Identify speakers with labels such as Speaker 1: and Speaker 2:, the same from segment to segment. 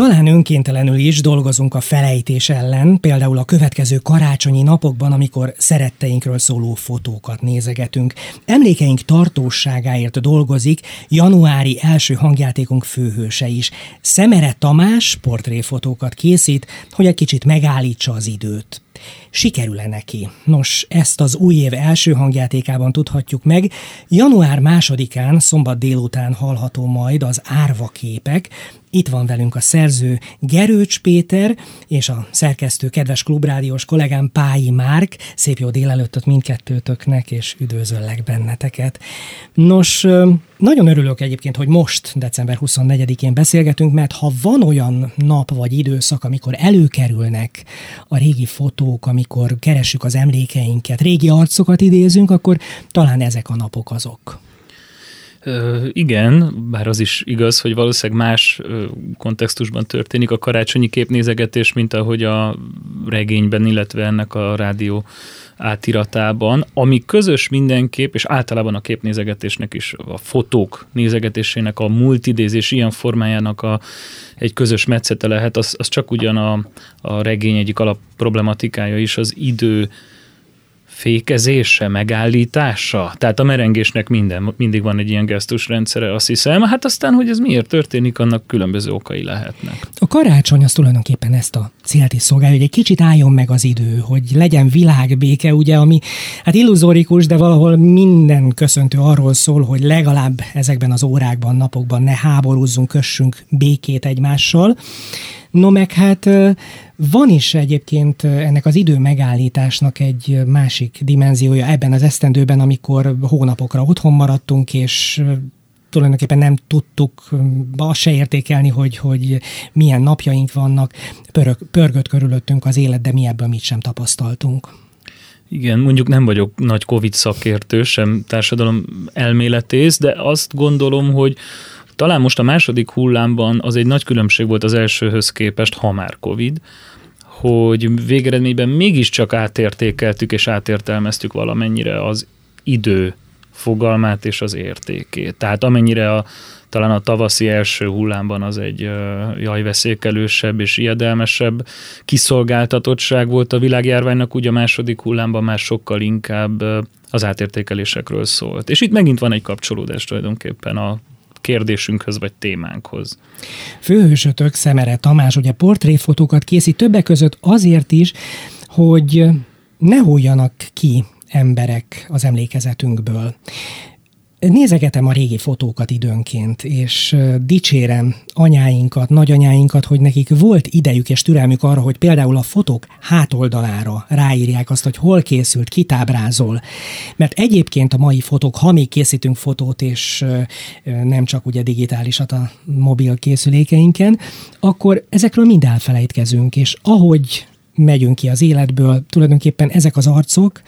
Speaker 1: Talán önkéntelenül is dolgozunk a felejtés ellen, például a következő karácsonyi napokban, amikor szeretteinkről szóló fotókat nézegetünk. Emlékeink tartóságáért dolgozik januári első hangjátékunk főhőse is. Szemere Tamás portréfotókat készít, hogy egy kicsit megállítsa az időt. Sikerül-e neki? Nos, ezt az új év első hangjátékában tudhatjuk meg. Január másodikán, szombat délután hallható majd az árva képek, itt van velünk a szerző Gerőcs Péter, és a szerkesztő kedves klubrádiós kollégám Pályi Márk. Szép jó délelőttöt mindkettőtöknek, és üdvözöllek benneteket. Nos, nagyon örülök egyébként, hogy most, december 24-én beszélgetünk, mert ha van olyan nap vagy időszak, amikor előkerülnek a régi fotók, amikor keressük az emlékeinket, régi arcokat idézünk, akkor talán ezek a napok azok.
Speaker 2: Igen, bár az is igaz, hogy valószínűleg más kontextusban történik a karácsonyi képnézegetés, mint ahogy a regényben, illetve ennek a rádió átiratában, ami közös mindenképp, és általában a képnézegetésnek is, a fotók nézegetésének, a multidézés ilyen formájának a, egy közös metszete lehet, az, az csak ugyan a, a regény egyik alapproblematikája is, az idő fékezése, megállítása. Tehát a merengésnek minden, mindig van egy ilyen gesztusrendszere, azt hiszem. Hát aztán, hogy ez miért történik, annak különböző okai lehetnek.
Speaker 1: A karácsony az tulajdonképpen ezt a célt is szolgálja, hogy egy kicsit álljon meg az idő, hogy legyen világbéke, ugye, ami hát illuzórikus, de valahol minden köszöntő arról szól, hogy legalább ezekben az órákban, napokban ne háborúzzunk, kössünk békét egymással. No meg hát van is egyébként ennek az idő megállításnak egy másik dimenziója ebben az esztendőben, amikor hónapokra otthon maradtunk, és tulajdonképpen nem tudtuk azt se értékelni, hogy, hogy milyen napjaink vannak, pörög, pörgött körülöttünk az élet, de mi ebből mit sem tapasztaltunk.
Speaker 2: Igen, mondjuk nem vagyok nagy Covid szakértő, sem társadalom elméletész, de azt gondolom, hogy talán most a második hullámban az egy nagy különbség volt az elsőhöz képest, ha már Covid, hogy végeredményben mégiscsak átértékeltük és átértelmeztük valamennyire az idő fogalmát és az értékét. Tehát amennyire a, talán a tavaszi első hullámban az egy jajveszékelősebb és ijedelmesebb kiszolgáltatottság volt a világjárványnak, úgy a második hullámban már sokkal inkább az átértékelésekről szólt. És itt megint van egy kapcsolódás tulajdonképpen a kérdésünkhöz vagy témánkhoz.
Speaker 1: Főhősötök Szemere Tamás ugye portréfotókat készít többek között azért is, hogy ne hújjanak ki emberek az emlékezetünkből. Nézegetem a régi fotókat időnként, és dicsérem anyáinkat, nagyanyáinkat, hogy nekik volt idejük és türelmük arra, hogy például a fotók hátoldalára ráírják azt, hogy hol készült, kitábrázol. Mert egyébként a mai fotók, ha még készítünk fotót, és nem csak ugye digitálisat a mobil készülékeinken, akkor ezekről mind elfelejtkezünk, és ahogy megyünk ki az életből, tulajdonképpen ezek az arcok,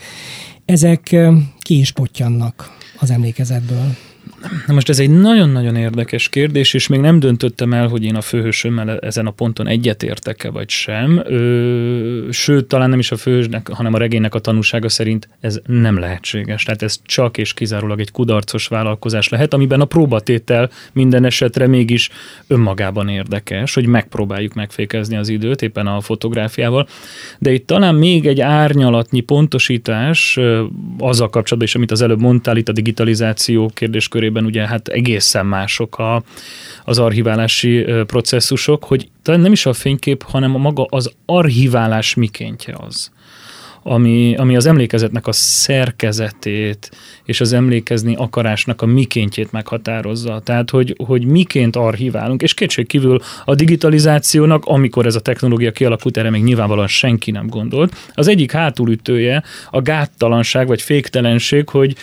Speaker 1: ezek ki is potyannak az emlékezetből.
Speaker 2: Na most ez egy nagyon-nagyon érdekes kérdés, és még nem döntöttem el, hogy én a főhősömmel ezen a ponton egyetértek-e vagy sem. Ö, sőt, talán nem is a főhősnek, hanem a regénynek a tanúsága szerint ez nem lehetséges. Tehát ez csak és kizárólag egy kudarcos vállalkozás lehet, amiben a próbatétel minden esetre mégis önmagában érdekes, hogy megpróbáljuk megfékezni az időt éppen a fotográfiával. De itt talán még egy árnyalatnyi pontosítás azzal kapcsolatban is, amit az előbb mondtál, itt a digitalizáció kérdéskörében esetében ugye hát egészen mások a, az archiválási processzusok, hogy talán nem is a fénykép, hanem a maga az archiválás mikéntje az ami, ami az emlékezetnek a szerkezetét és az emlékezni akarásnak a mikéntjét meghatározza. Tehát, hogy, hogy miként archiválunk, és kétségkívül a digitalizációnak, amikor ez a technológia kialakult, erre még nyilvánvalóan senki nem gondolt, az egyik hátulütője a gáttalanság vagy féktelenség, hogy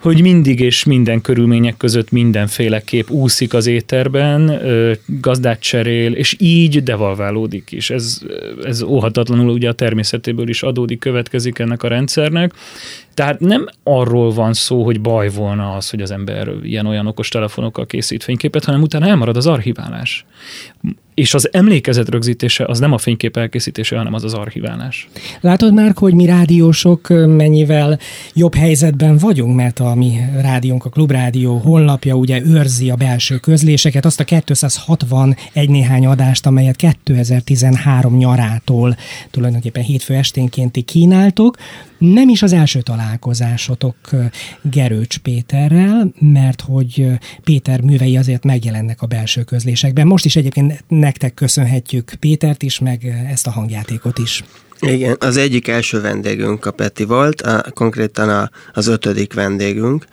Speaker 2: hogy mindig és minden körülmények között mindenféle kép úszik az éterben, gazdát cserél, és így devalválódik is. Ez, ez óhatatlanul ugye a természetéből is adódik, következik ennek a rendszernek. Tehát nem arról van szó, hogy baj volna az, hogy az ember ilyen-olyan okos telefonokkal készít fényképet, hanem utána elmarad az archiválás és az emlékezet rögzítése az nem a fénykép elkészítése, hanem az az archiválás.
Speaker 1: Látod már, hogy mi rádiósok mennyivel jobb helyzetben vagyunk, mert a mi rádiónk, a Klubrádió honlapja ugye őrzi a belső közléseket, azt a 261 néhány adást, amelyet 2013 nyarától tulajdonképpen hétfő esténkénti kínáltok. Nem is az első találkozásotok Gerőcs Péterrel, mert hogy Péter művei azért megjelennek a belső közlésekben. Most is egyébként nektek köszönhetjük Pétert is, meg ezt a hangjátékot is.
Speaker 3: Igen, az egyik első vendégünk a Peti volt, a, konkrétan a, az ötödik vendégünk,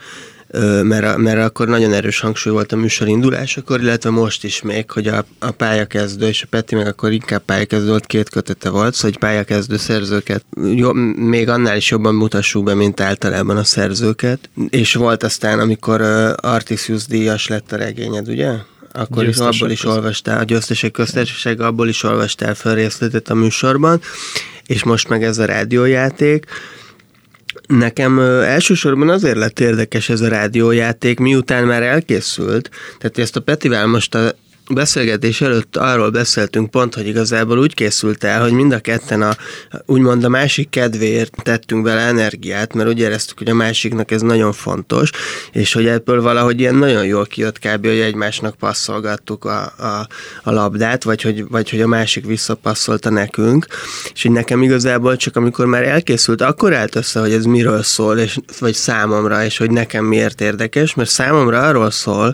Speaker 3: mert, mert akkor nagyon erős hangsúly volt a műsor indulásakor, illetve most is még, hogy a, a pályakezdő, és a Peti meg akkor inkább pályakezdő volt, két kötete volt, szóval hogy pályakezdő szerzőket jó, még annál is jobban mutassuk be, mint általában a szerzőket. És volt aztán, amikor uh, Artisius díjas lett a regényed, ugye? akkor is abból is olvastál, a győztesek köztársaság, abból is olvastál fel részletet a műsorban, és most meg ez a rádiójáték. Nekem elsősorban azért lett érdekes ez a rádiójáték, miután már elkészült, tehát ezt a Petivel most a beszélgetés előtt arról beszéltünk pont, hogy igazából úgy készült el, hogy mind a ketten a, úgymond a másik kedvéért tettünk bele energiát, mert úgy éreztük, hogy a másiknak ez nagyon fontos, és hogy ebből valahogy ilyen nagyon jól kijött kb. hogy egymásnak passzolgattuk a, a, a labdát, vagy hogy, vagy hogy a másik visszapasszolta nekünk, és hogy nekem igazából csak amikor már elkészült, akkor állt össze, hogy ez miről szól, és, vagy számomra, és hogy nekem miért érdekes, mert számomra arról szól,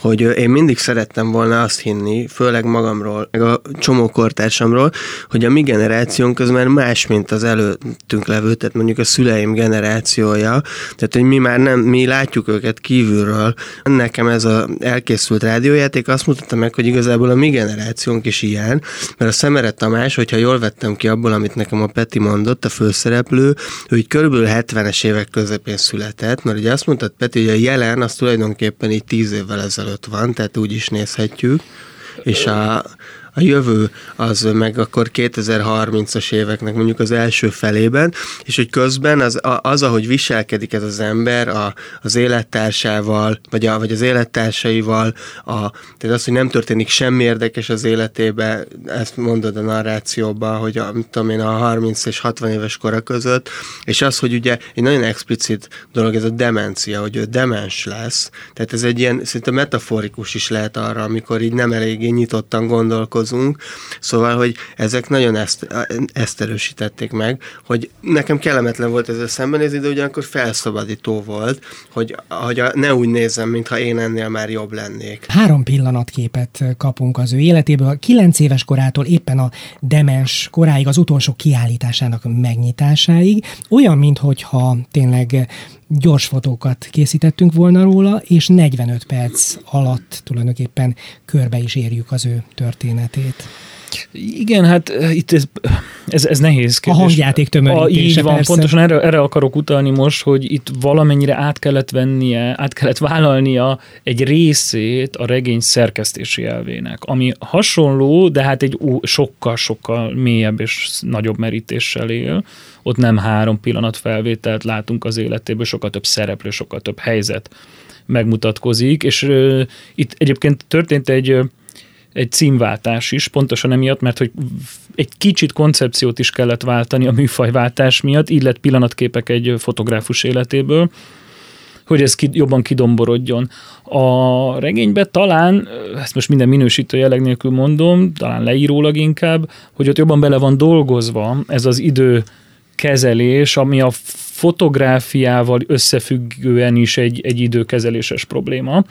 Speaker 3: hogy én mindig szerettem volna azt hinni, főleg magamról, meg a csomó kortársamról, hogy a mi generációnk az már más, mint az előttünk levő, tehát mondjuk a szüleim generációja, tehát hogy mi már nem, mi látjuk őket kívülről. Nekem ez az elkészült rádiójáték azt mutatta meg, hogy igazából a mi generációnk is ilyen, mert a Szemere Tamás, hogyha jól vettem ki abból, amit nekem a Peti mondott, a főszereplő, ő így körülbelül 70-es évek közepén született, mert ugye azt mondta Peti, hogy a jelen az tulajdonképpen így 10 évvel ezelőtt van, tehát úgy is nézhetjük és a, a jövő az meg akkor 2030-as éveknek mondjuk az első felében, és hogy közben az, az ahogy viselkedik ez az ember a, az élettársával, vagy, a, vagy az élettársaival, a, tehát az, hogy nem történik semmi érdekes az életébe, ezt mondod a narrációban, hogy a, tudom én, a 30 és 60 éves kora között, és az, hogy ugye egy nagyon explicit dolog ez a demencia, hogy ő demens lesz, tehát ez egy ilyen, szinte metaforikus is lehet arra, amikor így nem eléggé nyitottan gondolkozik, dolgozunk, szóval, hogy ezek nagyon ezt, ezt erősítették meg, hogy nekem kellemetlen volt ezzel szembenézni, de ugyanakkor felszabadító volt, hogy, hogy ne úgy nézem, mintha én ennél már jobb lennék.
Speaker 1: Három pillanatképet kapunk az ő életéből. Kilenc éves korától éppen a demens koráig, az utolsó kiállításának megnyitásáig, olyan, mintha tényleg gyors fotókat készítettünk volna róla, és 45 perc alatt tulajdonképpen körbe is érjük az ő történetét.
Speaker 2: Igen, hát eh, itt ez, ez, ez nehéz
Speaker 1: kérdés. A hangjáték tömörítése, a,
Speaker 2: Így van,
Speaker 1: persze.
Speaker 2: pontosan erre, erre akarok utalni most, hogy itt valamennyire át kellett vennie, át kellett vállalnia egy részét a regény szerkesztési elvének, ami hasonló, de hát egy sokkal-sokkal mélyebb és nagyobb merítéssel él. Ott nem három pillanat felvételt látunk az életéből, sokkal több szereplő, sokkal több helyzet megmutatkozik, és uh, itt egyébként történt egy egy címváltás is, pontosan emiatt, mert hogy egy kicsit koncepciót is kellett váltani a műfajváltás miatt, így lett pillanatképek egy fotográfus életéből, hogy ez jobban kidomborodjon. A regényben talán, ezt most minden minősítő jelleg nélkül mondom, talán leírólag inkább, hogy ott jobban bele van dolgozva ez az idő kezelés, ami a fotográfiával összefüggően is egy, egy időkezeléses probléma.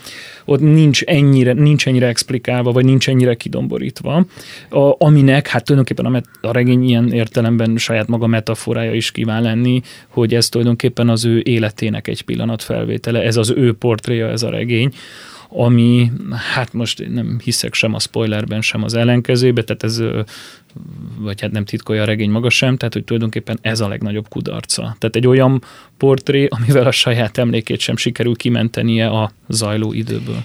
Speaker 2: Ott nincs ennyire, nincs ennyire explikálva, vagy nincs ennyire kidomborítva, a, aminek hát tulajdonképpen a, met, a regény ilyen értelemben saját maga metaforája is kíván lenni, hogy ez tulajdonképpen az ő életének egy pillanat felvétele, ez az ő portréja, ez a regény, ami hát most nem hiszek sem a spoilerben, sem az ellenkezőbe, tehát ez vagy hát nem titkolja a regény maga sem, tehát hogy tulajdonképpen ez a legnagyobb kudarca. Tehát egy olyan portré, amivel a saját emlékét sem sikerül kimentenie a zajló időből.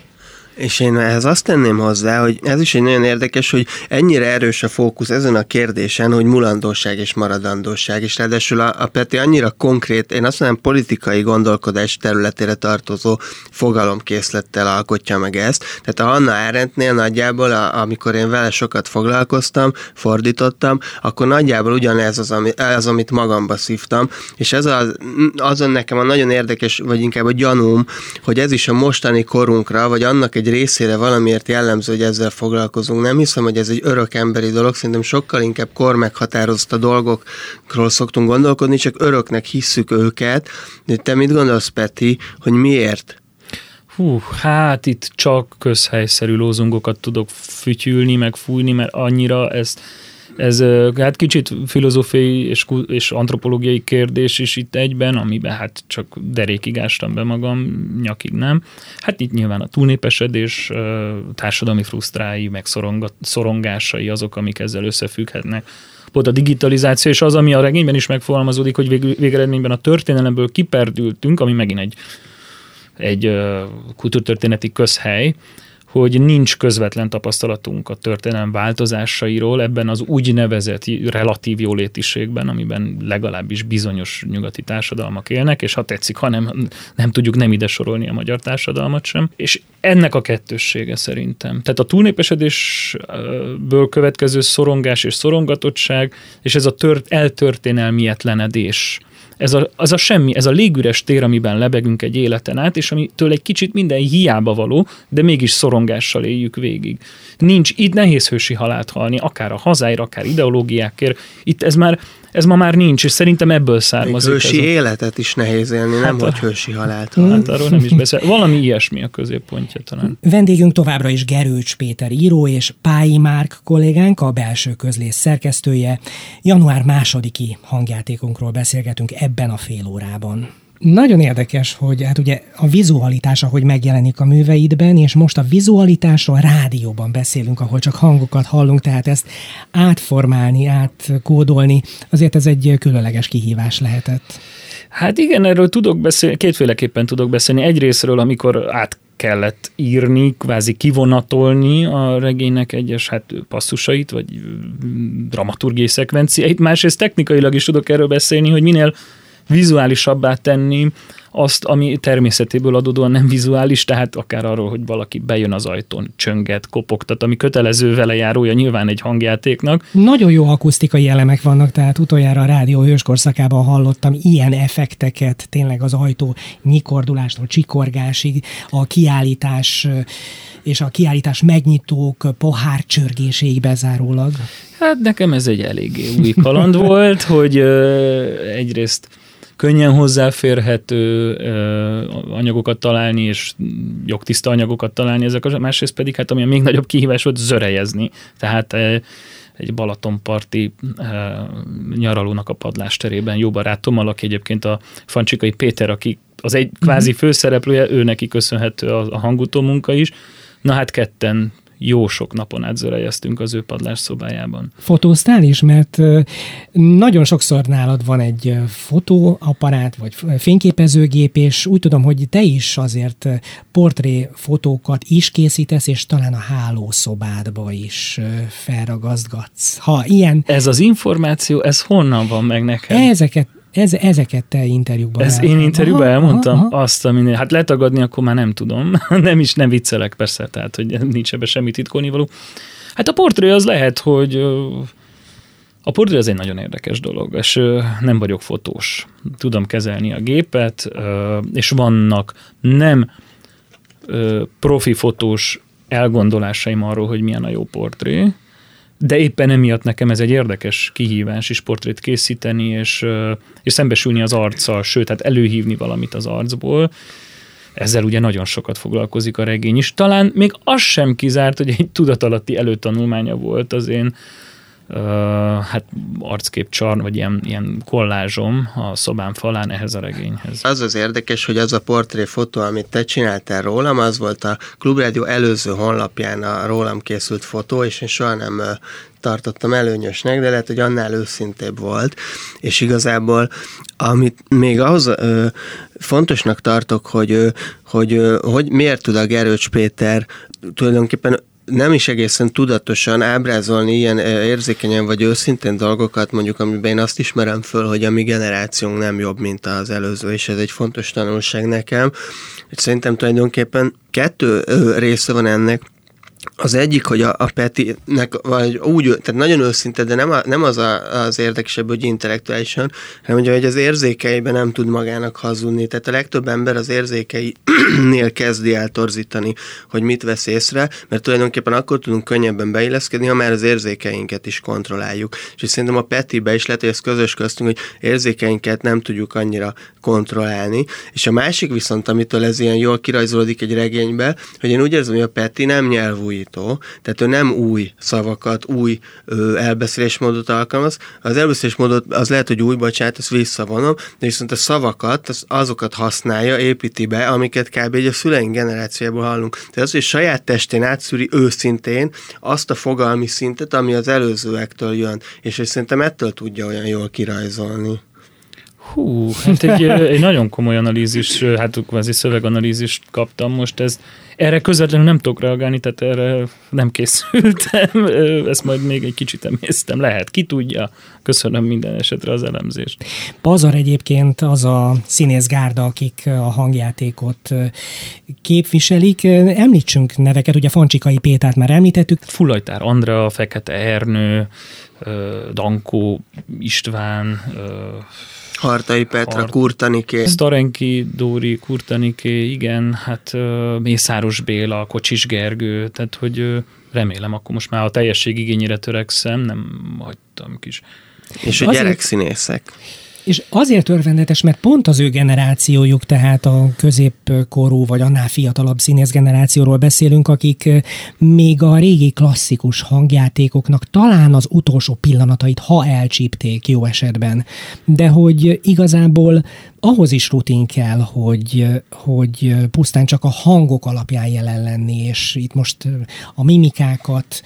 Speaker 3: És én ehhez azt tenném hozzá, hogy ez is egy nagyon érdekes, hogy ennyire erős a fókusz ezen a kérdésen, hogy mulandóság és maradandóság, és ráadásul a, a Peti annyira konkrét, én azt mondom, politikai gondolkodás területére tartozó fogalomkészlettel alkotja meg ezt. Tehát a Hanna Arendtnél nagyjából, a, amikor én vele sokat foglalkoztam, fordítottam, akkor nagyjából ugyanez az, ami, az amit magamba szívtam, és ez az, azon nekem a nagyon érdekes, vagy inkább a gyanúm, hogy ez is a mostani korunkra, vagy annak egy részére valamiért jellemző, hogy ezzel foglalkozunk. Nem hiszem, hogy ez egy örök emberi dolog, szerintem sokkal inkább kor meghatározott a dolgokról szoktunk gondolkodni, csak öröknek hisszük őket. De te mit gondolsz, Peti, hogy miért?
Speaker 2: Hú, hát itt csak közhelyszerű lózungokat tudok fütyülni, meg fújni, mert annyira ezt ez hát kicsit filozófiai és, és antropológiai kérdés is itt egyben, amiben hát csak derékig ástam be magam, nyakig nem. Hát itt nyilván a túlnépesedés, társadalmi frusztrái, meg szorongásai azok, amik ezzel összefügghetnek. Pont a digitalizáció és az, ami a regényben is megfogalmazódik, hogy vég, végeredményben a történelemből kiperdültünk, ami megint egy, egy kultúrtörténeti közhely, hogy nincs közvetlen tapasztalatunk a történelem változásairól ebben az úgynevezett relatív jólétiségben, amiben legalábbis bizonyos nyugati társadalmak élnek, és ha tetszik, ha nem, nem tudjuk nem ide sorolni a magyar társadalmat sem. És ennek a kettőssége szerintem. Tehát a túlnépesödésből következő szorongás és szorongatottság, és ez a tört, eltörténelmietlenedés ez a, az a semmi, ez a légüres tér, amiben lebegünk egy életen át, és amitől egy kicsit minden hiába való, de mégis szorongással éljük végig. Nincs, itt nehéz hősi halált halni, akár a hazáért, akár ideológiákért. Itt ez már ez ma már nincs, és szerintem ebből származik.
Speaker 3: Még hősi
Speaker 2: ez
Speaker 3: a... életet is nehéz élni, hát nem a... hogy hősi halált.
Speaker 2: Hát arról nem is beszél. Valami ilyesmi a középpontja talán.
Speaker 1: Vendégünk továbbra is Gerőcs Péter író és Pályi Márk kollégánk, a belső közlés szerkesztője. Január másodiki hangjátékunkról beszélgetünk ebben a fél órában. Nagyon érdekes, hogy hát ugye a vizualitás, ahogy megjelenik a műveidben, és most a vizualitásról rádióban beszélünk, ahol csak hangokat hallunk, tehát ezt átformálni, átkódolni, azért ez egy különleges kihívás lehetett.
Speaker 2: Hát igen, erről tudok beszélni, kétféleképpen tudok beszélni. Egyrésztről, amikor át kellett írni, kvázi kivonatolni a regénynek egyes hát passzusait, vagy dramaturgiai szekvenciáit. Másrészt technikailag is tudok erről beszélni, hogy minél vizuálisabbá tenni azt, ami természetéből adódóan nem vizuális, tehát akár arról, hogy valaki bejön az ajtón, csönget, kopogtat, ami kötelező vele járója nyilván egy hangjátéknak.
Speaker 1: Nagyon jó akusztikai elemek vannak, tehát utoljára a rádió hőskorszakában hallottam ilyen effekteket, tényleg az ajtó nyikordulástól csikorgásig, a kiállítás és a kiállítás megnyitók pohár csörgéséig bezárólag.
Speaker 2: Hát nekem ez egy eléggé új kaland volt, hogy egyrészt könnyen hozzáférhető anyagokat találni, és jogtiszta anyagokat találni ezek a másrészt pedig, hát ami a még nagyobb kihívás volt, zörejezni. Tehát egy Balatonparti nyaralónak a padlásterében jó barátommal, aki egyébként a Fancsikai Péter, aki az egy kvázi mhm. főszereplője, ő neki köszönhető a, a hangutó munka is. Na hát ketten jó sok napon át zörejeztünk az ő padlás szobájában.
Speaker 1: Fotóztál is? Mert nagyon sokszor nálad van egy fotóaparát, vagy fényképezőgép, és úgy tudom, hogy te is azért portré fotókat is készítesz, és talán a hálószobádba is felragazgatsz. Ha ilyen...
Speaker 2: Ez az információ, ez honnan van meg nekem?
Speaker 1: Ezeket ez, ezeket te interjúban
Speaker 2: Ez én interjúban elmondtam? Aha, aha. Azt, ami, hát letagadni akkor már nem tudom. nem is, nem viccelek persze, tehát hogy nincs ebbe semmi titkolni való. Hát a portré az lehet, hogy a portré az egy nagyon érdekes dolog, és nem vagyok fotós. Tudom kezelni a gépet, és vannak nem profi fotós elgondolásaim arról, hogy milyen a jó portré, de éppen emiatt nekem ez egy érdekes kihívás is portrét készíteni, és, és szembesülni az arccal, sőt, hát előhívni valamit az arcból. Ezzel ugye nagyon sokat foglalkozik a regény is. Talán még az sem kizárt, hogy egy tudatalatti előtanulmánya volt az én hát arckép csarn, vagy ilyen, ilyen kollázsom a szobám falán ehhez a regényhez.
Speaker 3: Az az érdekes, hogy az a portréfotó, amit te csináltál rólam, az volt a Klubrádió előző honlapján a rólam készült fotó, és én soha nem tartottam előnyösnek, de lehet, hogy annál őszintébb volt, és igazából amit még ahhoz ö, fontosnak tartok, hogy, ö, hogy, ö, hogy miért tud a Gerőcs Péter tulajdonképpen nem is egészen tudatosan ábrázolni ilyen érzékenyen vagy őszintén dolgokat, mondjuk amiben én azt ismerem föl, hogy a mi generációnk nem jobb, mint az előző, és ez egy fontos tanulság nekem. Szerintem tulajdonképpen kettő része van ennek, az egyik, hogy a, a Petinek vagy úgy, tehát nagyon őszinte, de nem, a, nem az a, az érdekesebb, hogy intellektuálisan, hanem hogy az érzékeiben nem tud magának hazudni. Tehát a legtöbb ember az érzékeinél kezdi el torzítani, hogy mit vesz észre, mert tulajdonképpen akkor tudunk könnyebben beilleszkedni, ha már az érzékeinket is kontrolláljuk. És szerintem a Petibe is lehet, hogy ez közös köztünk, hogy érzékeinket nem tudjuk annyira kontrollálni. És a másik viszont, amitől ez ilyen jól kirajzolódik egy regénybe, hogy én úgy érzem, hogy a Peti nem nyelvújít újító, tehát ő nem új szavakat, új ö, elbeszélésmódot alkalmaz. Az elbeszélésmódot az lehet, hogy új, bocsánat, ezt visszavonom, de viszont a szavakat, az, azokat használja, építi be, amiket kb. egy a szüleink generációjából hallunk. Tehát az, hogy saját testén átszűri őszintén azt a fogalmi szintet, ami az előzőektől jön, és hogy szerintem ettől tudja olyan jól kirajzolni.
Speaker 2: Hú, hát egy, egy nagyon komoly analízis, hát kvázi szöveganalízist kaptam most. Ez, erre közvetlenül nem tudok reagálni, tehát erre nem készültem. Ezt majd még egy kicsit emésztem. Lehet, ki tudja. Köszönöm minden esetre az elemzést.
Speaker 1: Pazar egyébként az a színészgárda, akik a hangjátékot képviselik. Említsünk neveket, ugye Fancsikai Pétát már említettük.
Speaker 2: Fulajtár Andrea, Fekete Ernő, Dankó István,
Speaker 3: Hartai Petra, Hart... Kurtaniké.
Speaker 2: Starenki Dóri, Kurtaniké, igen, hát Mészáros Béla, Kocsis Gergő, tehát hogy remélem, akkor most már a teljesség igényére törekszem, nem hagytam kis.
Speaker 3: És a gyerekszínészek.
Speaker 1: És azért örvendetes, mert pont az ő generációjuk, tehát a középkorú vagy annál fiatalabb színész generációról beszélünk, akik még a régi klasszikus hangjátékoknak talán az utolsó pillanatait, ha elcsípték jó esetben, de hogy igazából ahhoz is rutin kell, hogy, hogy pusztán csak a hangok alapján jelen lenni, és itt most a mimikákat,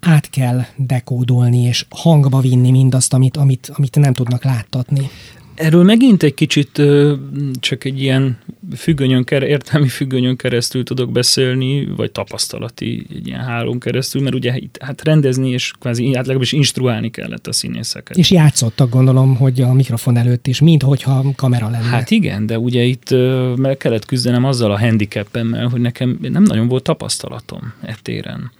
Speaker 1: át kell dekódolni és hangba vinni mindazt, amit, amit, amit nem tudnak láttatni.
Speaker 2: Erről megint egy kicsit csak egy ilyen függönyön, értelmi függönyön keresztül tudok beszélni, vagy tapasztalati egy ilyen hálón keresztül, mert ugye itt hát rendezni és kvázi hát legalábbis instruálni kellett a színészeket.
Speaker 1: És játszottak gondolom, hogy a mikrofon előtt is, mint hogyha kamera lenne.
Speaker 2: Hát igen, de ugye itt meg kellett küzdenem azzal a handicapemmel, hogy nekem nem nagyon volt tapasztalatom e téren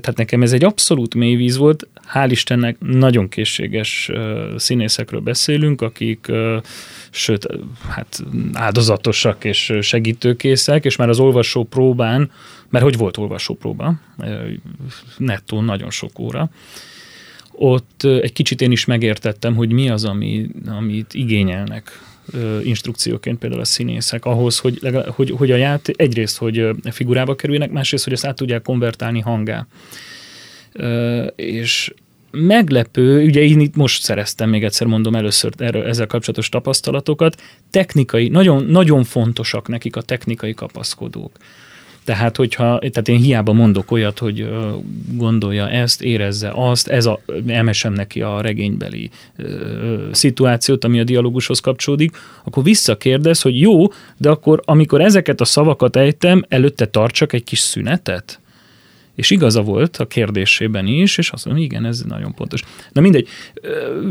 Speaker 2: tehát nekem ez egy abszolút mély víz volt. Hál' Istennek nagyon készséges színészekről beszélünk, akik sőt, hát áldozatosak és segítőkészek, és már az olvasó próbán, mert hogy volt olvasó próba, nettó nagyon sok óra, ott egy kicsit én is megértettem, hogy mi az, ami, amit igényelnek instrukcióként például a színészek ahhoz, hogy, legalább, hogy, hogy a ját egyrészt, hogy figurába kerüljenek, másrészt, hogy ezt át tudják konvertálni hangá. És meglepő, ugye én itt most szereztem, még egyszer mondom először erről, ezzel kapcsolatos tapasztalatokat, technikai, nagyon, nagyon fontosak nekik a technikai kapaszkodók. Tehát, hogyha, tehát én hiába mondok olyat, hogy gondolja ezt, érezze azt, ez a, emesem neki a regénybeli szituációt, ami a dialógushoz kapcsolódik, akkor visszakérdez, hogy jó, de akkor amikor ezeket a szavakat ejtem, előtte tartsak egy kis szünetet? És igaza volt a kérdésében is, és azt mondom, igen, ez nagyon pontos. Na mindegy,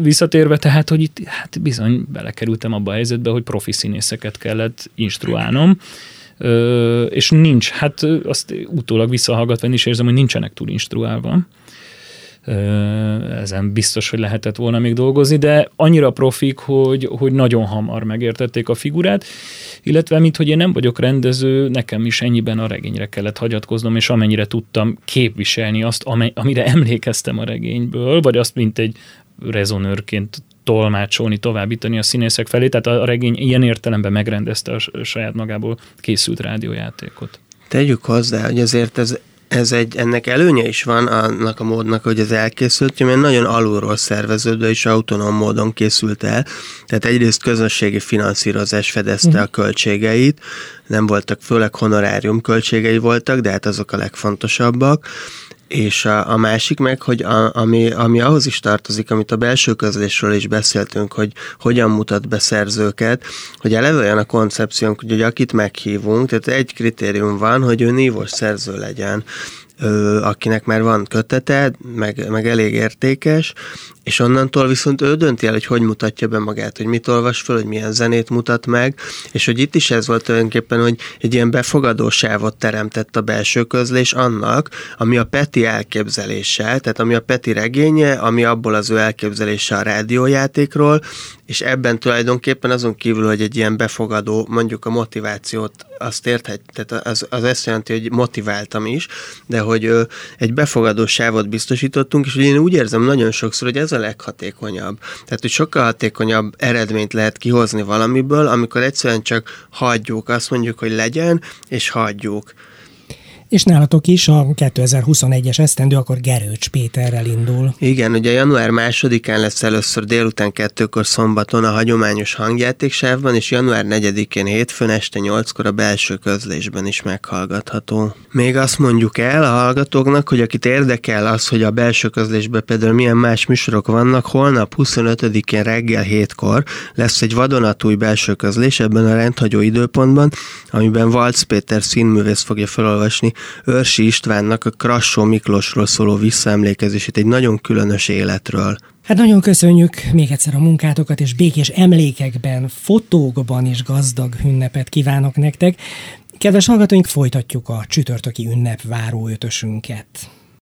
Speaker 2: visszatérve tehát, hogy itt hát bizony belekerültem abba a helyzetbe, hogy profi színészeket kellett instruálnom, és nincs, hát azt utólag visszahallgatva én is érzem, hogy nincsenek túl instruálva. Ezen biztos, hogy lehetett volna még dolgozni, de annyira profik, hogy, hogy nagyon hamar megértették a figurát, illetve, mint hogy én nem vagyok rendező, nekem is ennyiben a regényre kellett hagyatkoznom, és amennyire tudtam képviselni azt, amire emlékeztem a regényből, vagy azt, mint egy rezonőrként tolmácsolni, továbbítani a színészek felé, tehát a regény ilyen értelemben megrendezte a saját magából készült rádiójátékot.
Speaker 3: Tegyük hozzá, hogy azért ez ez egy, ennek előnye is van annak a módnak, hogy ez elkészült, mert nagyon alulról szerveződve és autonóm módon készült el. Tehát egyrészt közösségi finanszírozás fedezte a költségeit, nem voltak, főleg honorárium költségei voltak, de hát azok a legfontosabbak. És a, a másik meg, hogy a, ami, ami ahhoz is tartozik, amit a belső közlésről is beszéltünk, hogy hogyan mutat be szerzőket, hogy eleve olyan a koncepciónk, hogy, hogy akit meghívunk, tehát egy kritérium van, hogy ő nívós szerző legyen akinek már van kötete, meg, meg elég értékes, és onnantól viszont ő dönti el, hogy hogy mutatja be magát, hogy mit olvas föl, hogy milyen zenét mutat meg, és hogy itt is ez volt tulajdonképpen, hogy egy ilyen befogadó sávot teremtett a belső közlés annak, ami a Peti elképzelése, tehát ami a Peti regénye, ami abból az ő elképzelése a rádiójátékról, és ebben tulajdonképpen azon kívül, hogy egy ilyen befogadó, mondjuk a motivációt azt érthet, tehát az, az ezt jelenti, hogy motiváltam is, de hogy ö, egy befogadó sávot biztosítottunk, és hogy én úgy érzem nagyon sokszor, hogy ez a leghatékonyabb. Tehát, hogy sokkal hatékonyabb eredményt lehet kihozni valamiből, amikor egyszerűen csak hagyjuk, azt mondjuk, hogy legyen, és hagyjuk
Speaker 1: és nálatok is a 2021-es esztendő akkor Gerőcs Péterrel indul.
Speaker 3: Igen, ugye január másodikán lesz először délután kettőkor szombaton a hagyományos hangjátéksávban, és január 4-én hétfőn este 8-kor a belső közlésben is meghallgatható. Még azt mondjuk el a hallgatóknak, hogy akit érdekel az, hogy a belső közlésben például milyen más műsorok vannak, holnap 25-én reggel 7-kor lesz egy vadonatúj belső közlés ebben a rendhagyó időpontban, amiben Valc Péter színművész fogja felolvasni Őrsi Istvánnak a Krassó Miklósról szóló visszaemlékezését egy nagyon különös életről.
Speaker 1: Hát nagyon köszönjük még egyszer a munkátokat, és békés emlékekben, fotókban is gazdag ünnepet kívánok nektek. Kedves hallgatóink, folytatjuk a csütörtöki ünnep váró ötösünket.